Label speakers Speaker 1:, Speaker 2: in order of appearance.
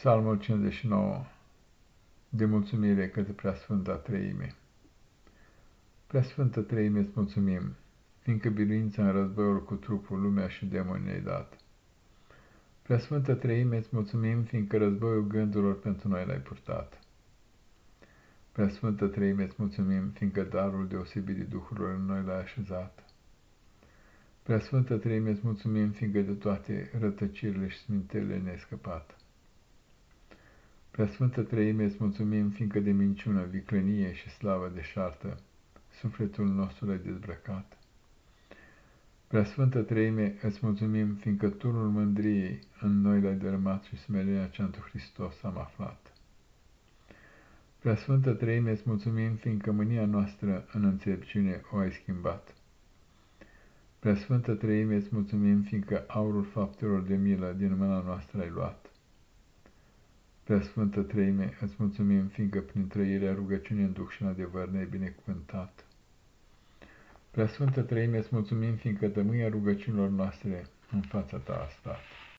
Speaker 1: Psalmul 59 De mulțumire către Preasfânta Treime Preasfântă Treime îți mulțumim, fiindcă biruința în războiul cu trupul, lumea și demonii ne-ai dat. Preasfântă Treime îți mulțumim, fiindcă războiul gândurilor pentru noi l-ai purtat. Preasfântă Treime îți mulțumim, fiindcă darul deosebirii Duhurilor în noi l-ai așezat. Preasfântă Treime îți mulțumim, fiindcă de toate rătăcirile și smintelile ne-ai scăpat. Preasfântă Trăime, îți mulțumim, fiindcă de minciună, viclănie și slavă deșartă, sufletul nostru l-ai dezbrăcat. Preasfântă Trăime, îți mulțumim, fiindcă turnul mândriei în noi l-ai dărâmat și smerenia cea întru Hristos am aflat. Preasfântă Trăime, îți mulțumim, fiindcă mânia noastră în înțelepciune o ai schimbat. Preasfântă Trăime, îți mulțumim, fiindcă aurul faptelor de milă din mâna noastră ai luat. Prea Sfântă Treime, îți mulțumim, fiindcă prin trăirea rugăciunii în Duh și în adevăr ne-ai binecuvântat. Prea Sfântă Treime, îți mulțumim, fiindcă tămâia rugăciunilor noastre în fața ta a stat.